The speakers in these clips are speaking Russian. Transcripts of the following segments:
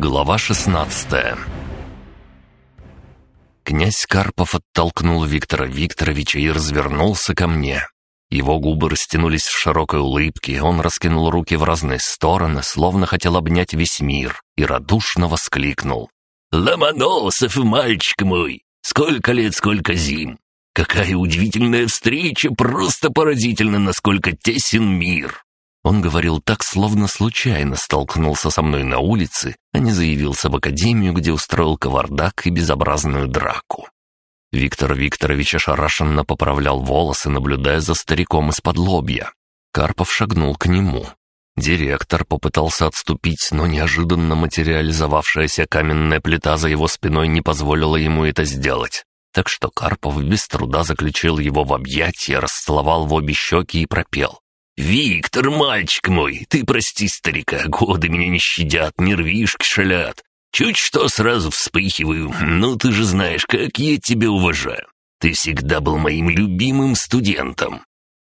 Глава 16 Князь Карпов оттолкнул Виктора Викторовича и развернулся ко мне. Его губы растянулись в широкой улыбке, он раскинул руки в разные стороны, словно хотел обнять весь мир, и радушно воскликнул. «Ломоносов, мальчик мой! Сколько лет, сколько зим! Какая удивительная встреча! Просто поразительно, насколько тесен мир!» Он говорил так, словно случайно столкнулся со мной на улице, а не заявился в академию, где устроил кавардак и безобразную драку. Виктор Викторович ошарашенно поправлял волосы, наблюдая за стариком из-под лобья. Карпов шагнул к нему. Директор попытался отступить, но неожиданно материализовавшаяся каменная плита за его спиной не позволила ему это сделать. Так что Карпов без труда заключил его в объятия, расцеловал в обе щеки и пропел. «Виктор, мальчик мой, ты прости старика, годы меня не щадят, нервишки шалят. Чуть что сразу вспыхиваю. Ну, ты же знаешь, как я тебя уважаю. Ты всегда был моим любимым студентом».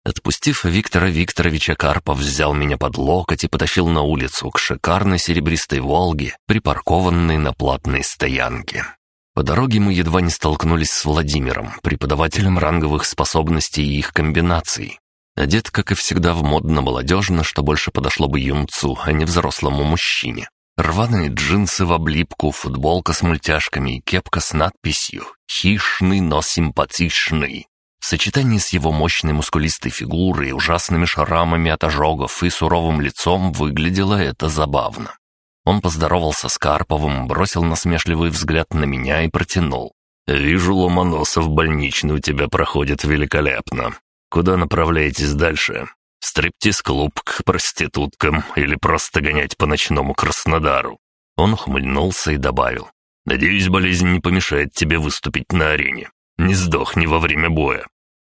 Отпустив Виктора Викторовича, Карпов взял меня под локоть и потащил на улицу к шикарной серебристой «Волге», припаркованной на платной стоянке. По дороге мы едва не столкнулись с Владимиром, преподавателем ранговых способностей и их комбинаций. Одет, как и всегда, в модно-молодежно, что больше подошло бы юнцу, а не взрослому мужчине. Рваные джинсы в облипку, футболка с мультяшками и кепка с надписью «Хищный, но симпатичный». В сочетании с его мощной мускулистой фигурой, ужасными шрамами от ожогов и суровым лицом выглядело это забавно. Он поздоровался с Карповым, бросил насмешливый взгляд на меня и протянул. «Вижу, Ломоносов больничный у тебя проходит великолепно. Куда направляетесь дальше? стриптиз-клуб к проституткам или просто гонять по ночному Краснодару». Он ухмыльнулся и добавил. «Надеюсь, болезнь не помешает тебе выступить на арене. Не сдохни во время боя».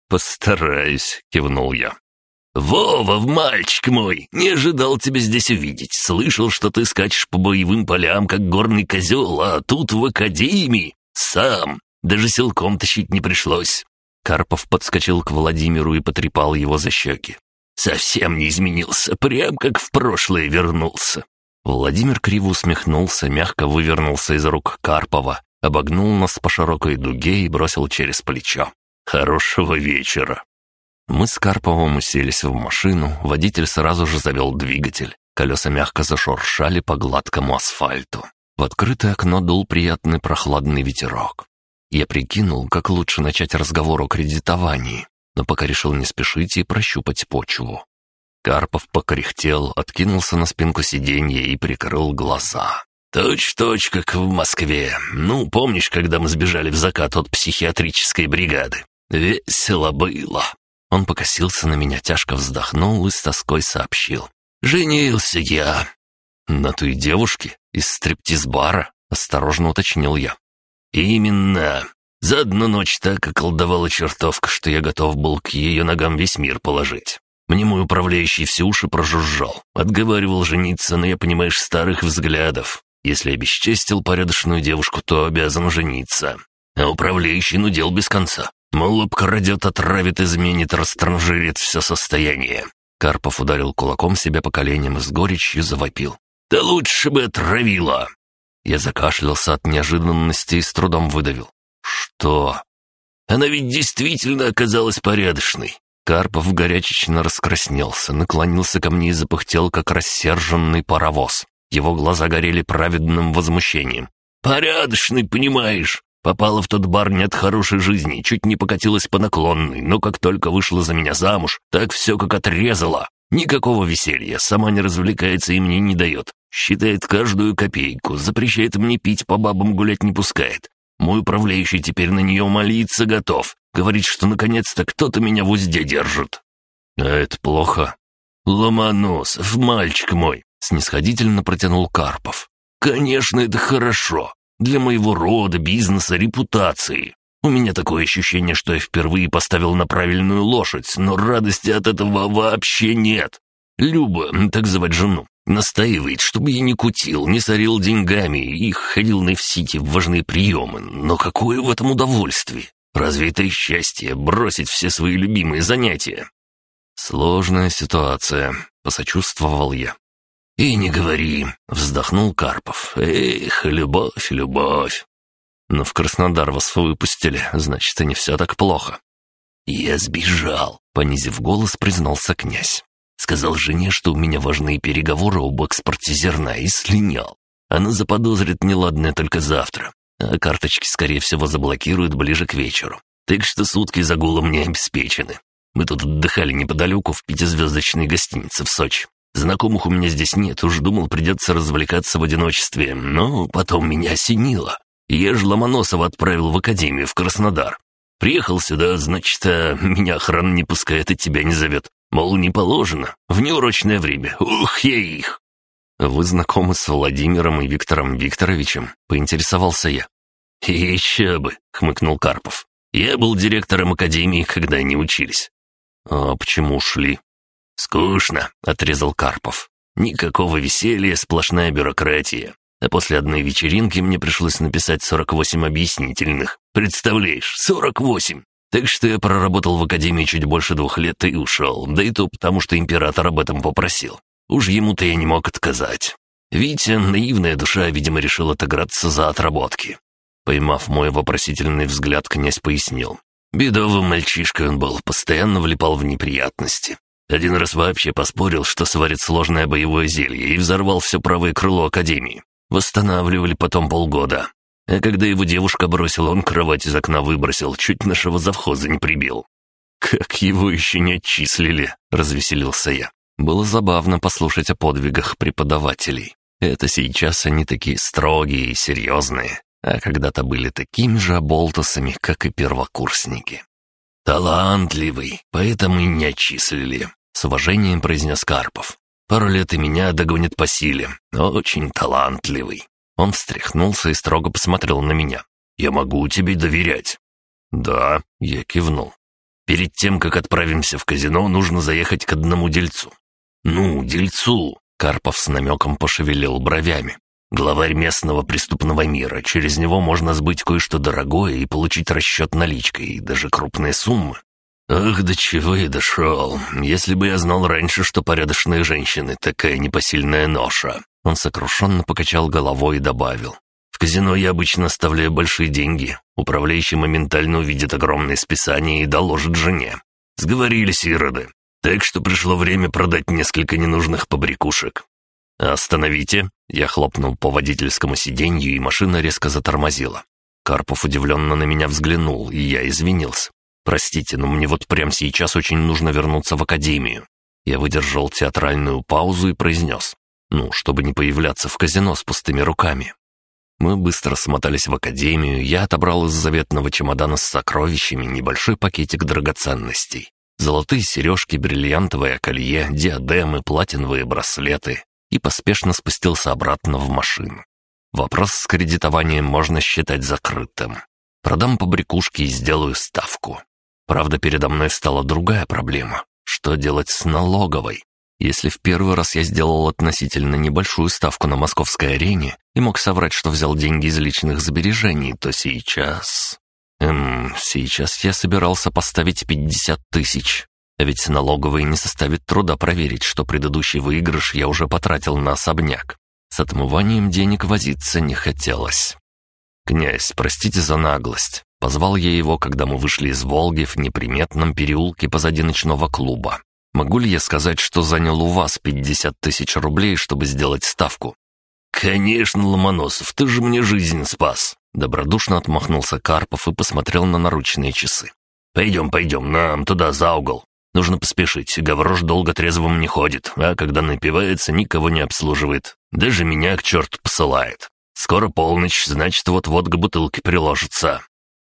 «Постараюсь», — кивнул я. «Вова, мальчик мой, не ожидал тебя здесь увидеть. Слышал, что ты скачешь по боевым полям, как горный козел, а тут в академии. Сам. Даже силком тащить не пришлось». Карпов подскочил к Владимиру и потрепал его за щеки. Совсем не изменился, прям как в прошлое вернулся». Владимир криво усмехнулся, мягко вывернулся из рук Карпова, обогнул нас по широкой дуге и бросил через плечо. «Хорошего вечера!» Мы с Карповым уселись в машину, водитель сразу же завел двигатель. Колеса мягко зашуршали по гладкому асфальту. В открытое окно дул приятный прохладный ветерок. Я прикинул, как лучше начать разговор о кредитовании но пока решил не спешить и прощупать почву. Карпов покряхтел, откинулся на спинку сиденья и прикрыл глаза. «Точь-точь, как в Москве. Ну, помнишь, когда мы сбежали в закат от психиатрической бригады? Весело было». Он покосился на меня, тяжко вздохнул и с тоской сообщил. «Женился я». «На той девушке? Из стриптиз-бара?» — осторожно уточнил я. «Именно. За одну ночь так околдовала чертовка, что я готов был к ее ногам весь мир положить. Мне мой управляющий все уши прожужжал. Отговаривал жениться, но я, понимаешь, старых взглядов. Если обесчестил порядочную девушку, то обязан жениться. А управляющий ну дел без конца. Мол, обкрадет, отравит, изменит, растранжирит все состояние. Карпов ударил кулаком себя по коленям и с горечью завопил. «Да лучше бы отравила!» Я закашлялся от неожиданности и с трудом выдавил. «Что?» «Она ведь действительно оказалась порядочной». Карпов горячечно раскраснелся, наклонился ко мне и запыхтел, как рассерженный паровоз. Его глаза горели праведным возмущением. «Порядочный, понимаешь? Попала в тот бар не от хорошей жизни, чуть не покатилась по наклонной, но как только вышла за меня замуж, так все как отрезала. Никакого веселья, сама не развлекается и мне не дает. Считает каждую копейку, запрещает мне пить, по бабам гулять не пускает. Мой управляющий теперь на нее молиться готов. Говорит, что наконец-то кто-то меня в узде держит. А это плохо. Ломоносов, мальчик мой, снисходительно протянул Карпов. Конечно, это хорошо. Для моего рода, бизнеса, репутации. У меня такое ощущение, что я впервые поставил на правильную лошадь, но радости от этого вообще нет. Люба, так звать жену, Настаивает, чтобы я не кутил, не сорил деньгами и ходил на в в важные приемы. Но какое в этом удовольствие? Разве это и счастье бросить все свои любимые занятия? Сложная ситуация, посочувствовал я. «И не говори», — вздохнул Карпов. «Эх, любовь, любовь». «Но в Краснодар вас выпустили, значит, и не все так плохо». «Я сбежал», — понизив голос, признался князь. Сказал жене, что у меня важные переговоры об экспорте зерна, и слинял. Она заподозрит неладное только завтра, а карточки, скорее всего, заблокируют ближе к вечеру. Так что сутки загула мне обеспечены. Мы тут отдыхали неподалеку в пятизвездочной гостинице в Сочи. Знакомых у меня здесь нет, уж думал, придется развлекаться в одиночестве, но потом меня осенило. Я же Ломоносова отправил в академию в Краснодар. Приехал сюда, значит, а меня охрана не пускает и тебя не зовет. Мол, не положено. В неурочное время. Ух, я их!» «Вы знакомы с Владимиром и Виктором Викторовичем?» — поинтересовался я. «Еще бы!» — хмыкнул Карпов. «Я был директором академии, когда они учились». «А почему ушли?» «Скучно», — отрезал Карпов. «Никакого веселья, сплошная бюрократия. А после одной вечеринки мне пришлось написать 48 объяснительных. Представляешь, 48! Так что я проработал в академии чуть больше двух лет и ушел, да и то потому, что император об этом попросил. Уж ему-то я не мог отказать. Витя, наивная душа, видимо, решил отыграться за отработки. Поймав мой вопросительный взгляд, князь пояснил. Бедовым мальчишкой он был, постоянно влипал в неприятности. Один раз вообще поспорил, что сварит сложное боевое зелье, и взорвал все правое крыло Академии. Восстанавливали потом полгода. А когда его девушка бросила, он кровать из окна выбросил, чуть нашего завхоза не прибил. «Как его еще не отчислили?» — развеселился я. Было забавно послушать о подвигах преподавателей. Это сейчас они такие строгие и серьезные, а когда-то были такими же оболтусами, как и первокурсники. «Талантливый, поэтому и не отчислили», — с уважением произнес Карпов. «Пару лет и меня догонит по силе. Очень талантливый». Он встряхнулся и строго посмотрел на меня. «Я могу тебе доверять?» «Да», — я кивнул. «Перед тем, как отправимся в казино, нужно заехать к одному дельцу». «Ну, дельцу!» — Карпов с намеком пошевелил бровями. «Главарь местного преступного мира. Через него можно сбыть кое-что дорогое и получить расчет наличкой, и даже крупные суммы. «Ах, до чего я дошел! Если бы я знал раньше, что порядочные женщины — такая непосильная ноша!» Он сокрушенно покачал головой и добавил. «В казино я обычно оставляю большие деньги. Управляющий моментально увидит огромное списание и доложит жене. Сговорились ироды. Так что пришло время продать несколько ненужных побрякушек. «Остановите!» Я хлопнул по водительскому сиденью, и машина резко затормозила. Карпов удивленно на меня взглянул, и я извинился. «Простите, но мне вот прямо сейчас очень нужно вернуться в академию». Я выдержал театральную паузу и произнес. «Ну, чтобы не появляться в казино с пустыми руками». Мы быстро смотались в академию, я отобрал из заветного чемодана с сокровищами небольшой пакетик драгоценностей. Золотые сережки, бриллиантовое колье, диадемы, платиновые браслеты и поспешно спустился обратно в машину. Вопрос с кредитованием можно считать закрытым. Продам побрякушки и сделаю ставку. Правда, передо мной стала другая проблема. Что делать с налоговой? Если в первый раз я сделал относительно небольшую ставку на московской арене и мог соврать, что взял деньги из личных сбережений, то сейчас... Эм, сейчас я собирался поставить 50 тысяч. А ведь налоговой не составит труда проверить, что предыдущий выигрыш я уже потратил на особняк. С отмыванием денег возиться не хотелось. «Князь, простите за наглость. Позвал я его, когда мы вышли из Волги в неприметном переулке позади ночного клуба. Могу ли я сказать, что занял у вас 50 тысяч рублей, чтобы сделать ставку?» «Конечно, Ломоносов, ты же мне жизнь спас!» Добродушно отмахнулся Карпов и посмотрел на наручные часы. «Пойдем, пойдем, нам туда за угол. Нужно поспешить, Гаврош долго трезвым не ходит, а когда напивается, никого не обслуживает. Даже меня к черту посылает. Скоро полночь, значит, вот-вот к бутылке приложится.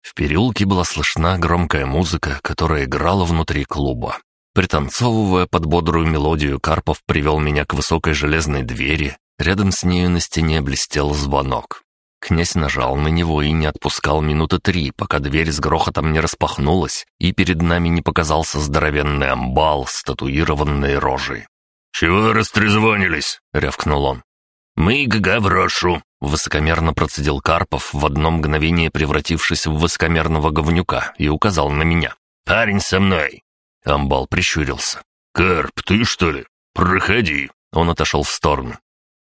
В переулке была слышна громкая музыка, которая играла внутри клуба. Пританцовывая под бодрую мелодию, Карпов привел меня к высокой железной двери. Рядом с нею на стене блестел звонок. Князь нажал на него и не отпускал минуты три, пока дверь с грохотом не распахнулась, и перед нами не показался здоровенный амбал с татуированной рожей. «Чего растрезвонились?» — рявкнул он. «Мы к Гаврошу», — высокомерно процедил Карпов, в одно мгновение превратившись в высокомерного говнюка, и указал на меня. «Парень со мной!» Амбал прищурился. «Карп, ты что ли? Проходи!» Он отошел в сторону.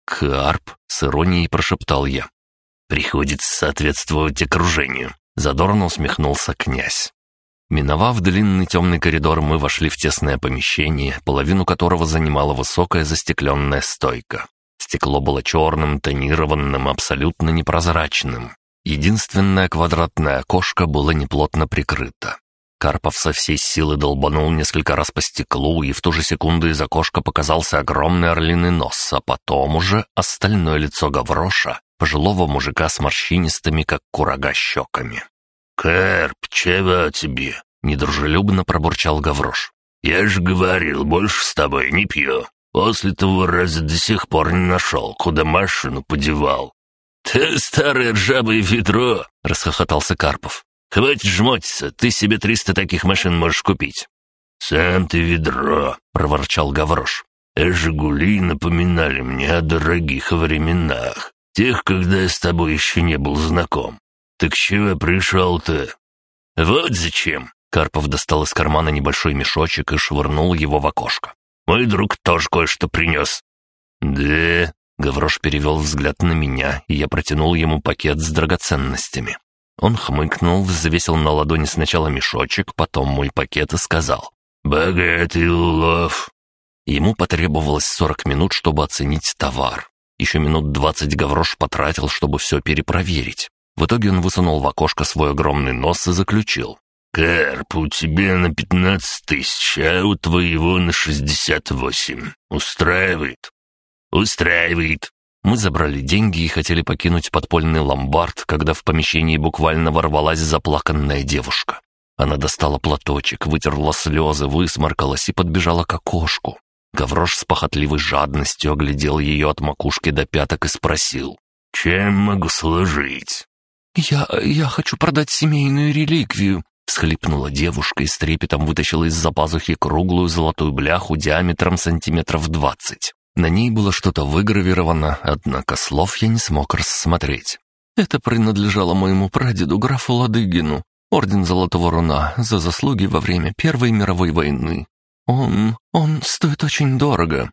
«Карп?» — с иронией прошептал я. «Приходится соответствовать окружению», — задорно усмехнулся князь. Миновав длинный темный коридор, мы вошли в тесное помещение, половину которого занимала высокая застекленная стойка. Стекло было черным, тонированным, абсолютно непрозрачным. Единственное квадратное окошко было неплотно прикрыто. Карпов со всей силы долбанул несколько раз по стеклу, и в ту же секунду из окошка показался огромный орлиный нос, а потом уже остальное лицо Гавроша, пожилого мужика с морщинистыми, как курага, щеками. «Карп, чего тебе?» — недружелюбно пробурчал Гаврош. «Я же говорил, больше с тобой не пью. После того раза до сих пор не нашел, куда машину подевал». «Ты старое ржавое ведро!» — расхохотался Карпов. «Хватит жмотиться, ты себе триста таких машин можешь купить». «Сам ты ведро», — проворчал Гаврош. «А «Жигули напоминали мне о дорогих временах, тех, когда я с тобой еще не был знаком. Так чего пришел-то?» «Вот зачем!» Карпов достал из кармана небольшой мешочек и швырнул его в окошко. «Мой друг тоже кое-что принес». «Да?» Гаврош перевел взгляд на меня, и я протянул ему пакет с драгоценностями. Он хмыкнул, взвесил на ладони сначала мешочек, потом мой пакет и сказал «Богатый улов». Ему потребовалось сорок минут, чтобы оценить товар. Еще минут двадцать Гаврош потратил, чтобы все перепроверить. В итоге он высунул в окошко свой огромный нос и заключил. «Карп, у тебя на пятнадцать тысяч, а у твоего на шестьдесят восемь. Устраивает?» «Устраивает», мы забрали деньги и хотели покинуть подпольный ломбард, когда в помещении буквально ворвалась заплаканная девушка. Она достала платочек, вытерла слезы, высморкалась и подбежала к окошку. Гаврош с похотливой жадностью оглядел ее от макушки до пяток и спросил. «Чем могу служить?» «Я... я хочу продать семейную реликвию», — всхлипнула девушка и с трепетом вытащила из-за пазухи круглую золотую бляху диаметром сантиметров двадцать. На ней было что-то выгравировано, однако слов я не смог рассмотреть. Это принадлежало моему прадеду графу Ладыгину, орден Золотого Руна, за заслуги во время Первой мировой войны. Он... он стоит очень дорого».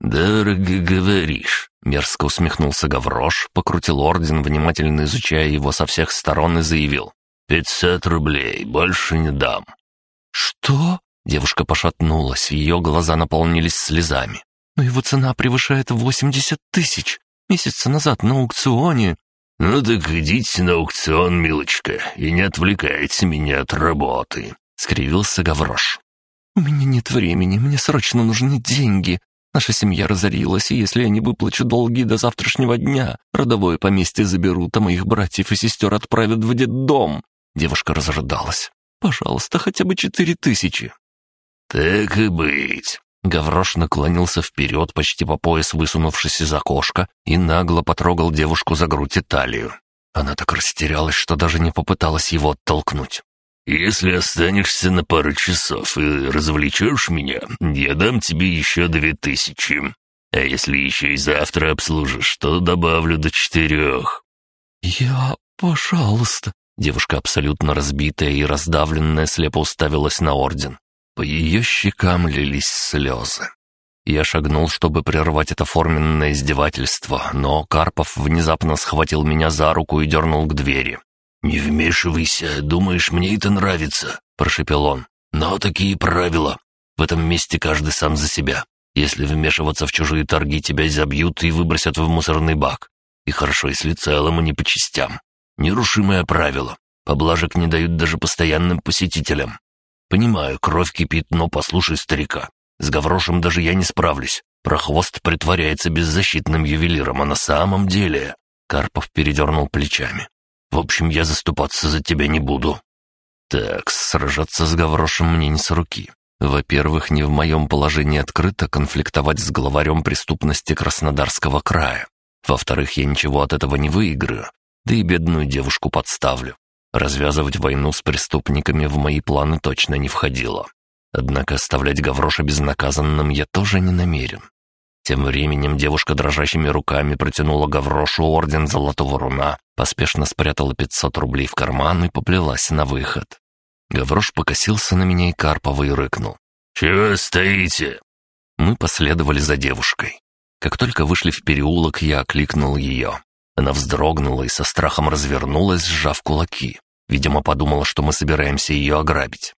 «Дорого говоришь», — мерзко усмехнулся Гаврош, покрутил орден, внимательно изучая его со всех сторон и заявил. «Пятьсот рублей, больше не дам». «Что?» — девушка пошатнулась, ее глаза наполнились слезами но его цена превышает 80 тысяч. Месяца назад на аукционе...» «Ну так идите на аукцион, милочка, и не отвлекайте меня от работы», — скривился Гаврош. «У меня нет времени, мне срочно нужны деньги. Наша семья разорилась, и если я не выплачу долги до завтрашнего дня, родовое поместье заберут, а моих братьев и сестер отправят в детдом». Девушка разрыдалась. «Пожалуйста, хотя бы четыре тысячи». «Так и быть. Гаврош наклонился вперед, почти по пояс высунувшись из окошка, и нагло потрогал девушку за грудь и талию. Она так растерялась, что даже не попыталась его оттолкнуть. «Если останешься на пару часов и развлечешь меня, я дам тебе еще две тысячи. А если еще и завтра обслужишь, то добавлю до четырех». «Я... пожалуйста...» Девушка, абсолютно разбитая и раздавленная, слепо уставилась на орден. По ее щекам лились слезы. Я шагнул, чтобы прервать это форменное издевательство, но Карпов внезапно схватил меня за руку и дернул к двери. «Не вмешивайся, думаешь, мне это нравится?» – прошепел он. «Но такие правила. В этом месте каждый сам за себя. Если вмешиваться в чужие торги, тебя изобьют и выбросят в мусорный бак. И хорошо, если целым, и не по частям. Нерушимое правило. Поблажек не дают даже постоянным посетителям. Понимаю, кровь кипит, но послушай старика. С Гаврошем даже я не справлюсь. Прохвост притворяется беззащитным ювелиром, а на самом деле...» Карпов передернул плечами. «В общем, я заступаться за тебя не буду». «Так, сражаться с Гаврошем мне не с руки. Во-первых, не в моем положении открыто конфликтовать с главарем преступности Краснодарского края. Во-вторых, я ничего от этого не выиграю, да и бедную девушку подставлю. Развязывать войну с преступниками в мои планы точно не входило. Однако оставлять Гавроша безнаказанным я тоже не намерен. Тем временем девушка дрожащими руками протянула Гаврошу орден Золотого Руна, поспешно спрятала 500 рублей в карман и поплелась на выход. Гаврош покосился на меня и Карпова и рыкнул. «Чего стоите?» Мы последовали за девушкой. Как только вышли в переулок, я окликнул ее. Она вздрогнула и со страхом развернулась, сжав кулаки. Видимо, подумала, что мы собираемся ее ограбить.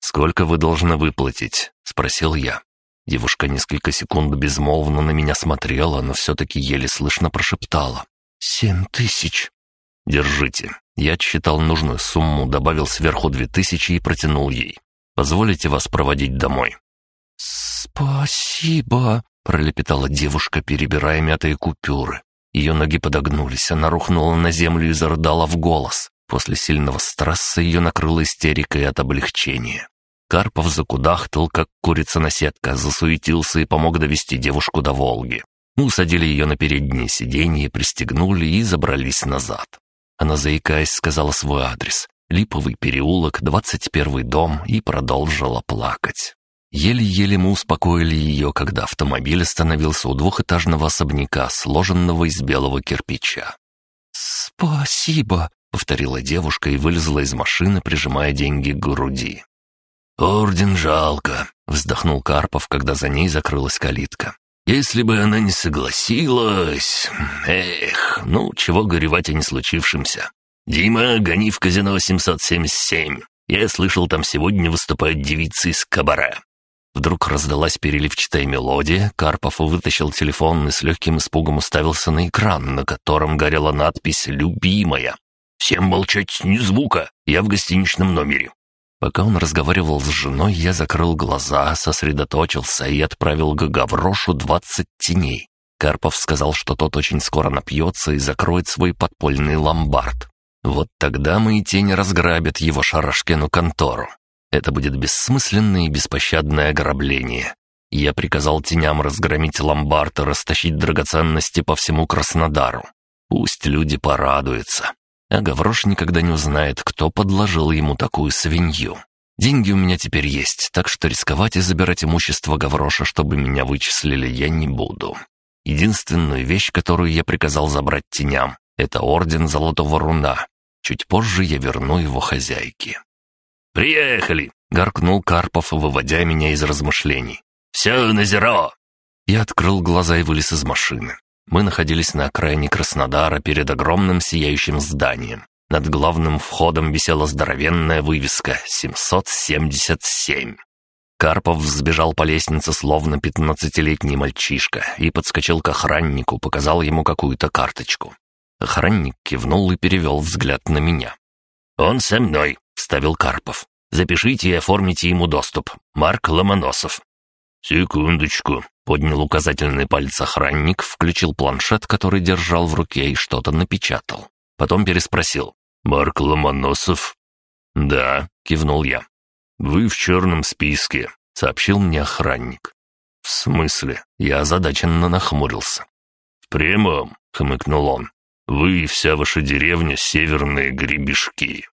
«Сколько вы должны выплатить?» — спросил я. Девушка несколько секунд безмолвно на меня смотрела, но все-таки еле слышно прошептала. «Семь тысяч». «Держите». Я отсчитал нужную сумму, добавил сверху две тысячи и протянул ей. «Позволите вас проводить домой?» «Спасибо», — пролепетала девушка, перебирая мятые купюры. Ее ноги подогнулись, она рухнула на землю и зарыдала в голос. После сильного стресса ее накрыла истерикой от облегчения. Карпов закудахтал, как курица на сетка, засуетился и помог довести девушку до Волги. Мы усадили ее на переднее сиденье, пристегнули и забрались назад. Она, заикаясь, сказала свой адрес. Липовый переулок, 21 дом, и продолжила плакать. Еле-еле мы успокоили ее, когда автомобиль остановился у двухэтажного особняка, сложенного из белого кирпича. «Спасибо», — повторила девушка и вылезла из машины, прижимая деньги к груди. «Орден жалко», — вздохнул Карпов, когда за ней закрылась калитка. «Если бы она не согласилась... Эх, ну, чего горевать о не случившемся. Дима, гони в казино 777. Я слышал, там сегодня выступают девицы из кабаре». Вдруг раздалась переливчатая мелодия, Карпов вытащил телефон и с легким испугом уставился на экран, на котором горела надпись «Любимая». «Всем молчать, ни звука, я в гостиничном номере. Пока он разговаривал с женой, я закрыл глаза, сосредоточился и отправил к Гаврошу двадцать теней. Карпов сказал, что тот очень скоро напьется и закроет свой подпольный ломбард. Вот тогда мои тени разграбят его шарашкину контору. Это будет бессмысленное и беспощадное ограбление. Я приказал теням разгромить ломбард и растащить драгоценности по всему Краснодару. Пусть люди порадуются а Гаврош никогда не узнает, кто подложил ему такую свинью. Деньги у меня теперь есть, так что рисковать и забирать имущество Гавроша, чтобы меня вычислили, я не буду. Единственную вещь, которую я приказал забрать теням, это орден Золотого Руна. Чуть позже я верну его хозяйке. «Приехали!» — гаркнул Карпов, выводя меня из размышлений. «Все на зеро!» Я открыл глаза и вылез из машины. Мы находились на окраине Краснодара перед огромным сияющим зданием. Над главным входом висела здоровенная вывеска «777». Карпов взбежал по лестнице, словно пятнадцатилетний мальчишка, и подскочил к охраннику, показал ему какую-то карточку. Охранник кивнул и перевел взгляд на меня. «Он со мной», — вставил Карпов. «Запишите и оформите ему доступ. Марк Ломоносов». «Секундочку», Поднял указательный палец охранник, включил планшет, который держал в руке, и что-то напечатал. Потом переспросил. «Марк Ломоносов?» «Да», — кивнул я. «Вы в черном списке», — сообщил мне охранник. «В смысле?» — я озадаченно нахмурился. «В прямом», — хмыкнул он. «Вы и вся ваша деревня — северные гребешки.